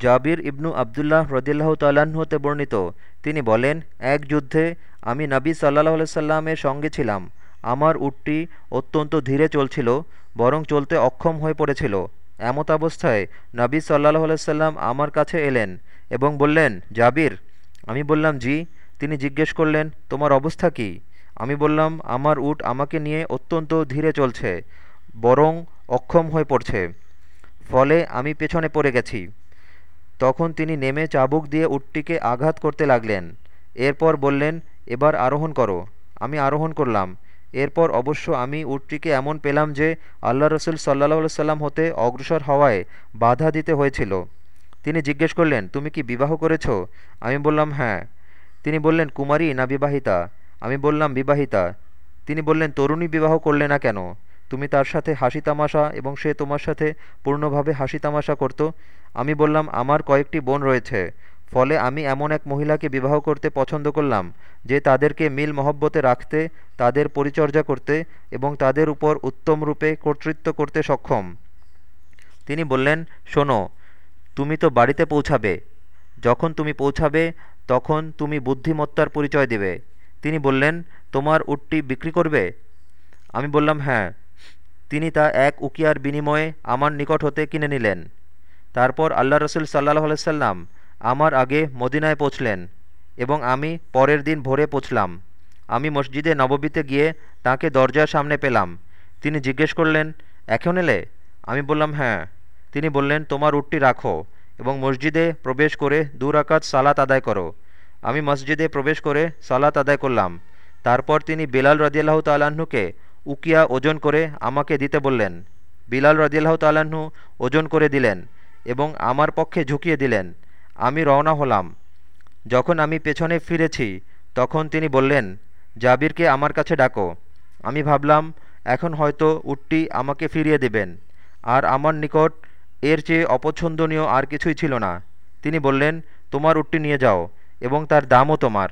জাবির ইবনু আবদুল্লাহ রদিল্লাহ হতে বর্ণিত। তিনি বলেন, এক যুদ্ধে আমি নবী সাল্লাহ সাল্লামের সঙ্গে ছিলাম। আমার উটটি অত্যন্ত ধীরে চলছিল, বরং চলতে অক্ষম হয়ে পড়েছিল। এমত অবস্থায় নবী সাল্লাহ সাল্লাম আমার কাছে এলেন এবং বললেন, জাবির, আমি বললাম, জি। তিনি জিজ্ঞেস করলেন, তোমার অবস্থা কি? আমি বললাম, আমার উট আমাকে নিয়ে অত্যন্ত ধীরে চলছে, বরং অক্ষম হয়ে পড়ছে। ফলে আমি পেছনে পড়ে গেছি। তখন তিনি নেমে চাবুক দিয়ে উটটিকে আঘাত করতে লাগলেন। এরপর বললেন, এবার আরোহণ করো, আমি আরোহণ করলাম। এরপর অবশ্য আমি উটটিকে এমন পেলাম যে আল্লাহ রসুল সাল্লাহ সাল্লাম হতে অগ্রসর হওয়ায় বাধা দিতে হয়েছিল। তিনি জিজ্ঞেস করলেন, তুমি কি বিবাহ করেছ? আমি বললাম হ্যাঁ। তিনি বললেন, কুমারী না বিবাহিতা? আমি বললাম, বিবাহিতা। তিনি বললেন, তরুণী বিবাহ করলে না কেন? তুমি তার সাথে হাসি তামাশা এবং সে তোমার সাথে পূর্ণভাবে হাসি তামাশা করত। আমি বললাম, আমার কয়েকটি বোন রয়েছে। ফলে আমি এমন এক মহিলাকে বিবাহ করতে পছন্দ করলাম, যে তাদেরকে মিল মহব্বতে রাখতে, তাদের পরিচর্যা করতে এবং তাদের উপর উত্তম রূপে কর্তৃত্ব করতে সক্ষম। তিনি বললেন, শোনো, তুমি তো বাড়িতে পৌঁছাবে। যখন তুমি পৌঁছাবে, তখন তুমি বুদ্ধিমত্তার পরিচয় দেবে। তিনি বললেন, তোমার উটটি বিক্রি করবে? আমি বললাম হ্যাঁ। তিনি তা এক উকিয়ার বিনিময়ে আমার নিকট হতে কিনে নিলেন। তারপর আল্লাহ রসুল সাল্লাহ সাল্লাম আমার আগে মদিনায় পৌঁছলেন এবং আমি পরের দিন ভোরে পৌঁছলাম। আমি মসজিদে নববীতে গিয়ে তাকে দরজার সামনে পেলাম। তিনি জিজ্ঞেস করলেন এখন এলে? আমি বললাম হ্যাঁ। তিনি বললেন, তোমার উটটি রাখো এবং মসজিদে প্রবেশ করে দু রাকাত সালাত আদায় করো। আমি মসজিদে প্রবেশ করে সালাত আদায় করলাম। তারপর তিনি বিলাল রদিয়াল্লাহ তাল্লাহ্নকে উকিয়া ওজন করে আমাকে দিতে বললেন। বিলাল রদিয়াল্লাহ তাল্লাহ্ন ওজন করে দিলেন। এবং আমার পক্ষে ঝুঁকিয়ে দিলেন। আমি রওনা হলাম। যখন আমি পেছনে ফিরেছি, তখন তিনি বললেন, জাবিরকে আমার কাছে ডাকো। আমি ভাবলাম, এখন হয়তো উটটি আমাকে ফিরিয়ে দেবেন। আর আমার নিকট এর চেয়ে অপছন্দনীয় আর কিছুই ছিল না। তিনি বললেন, তোমার উটটি নিয়ে যাও এবং তার দামও তোমার।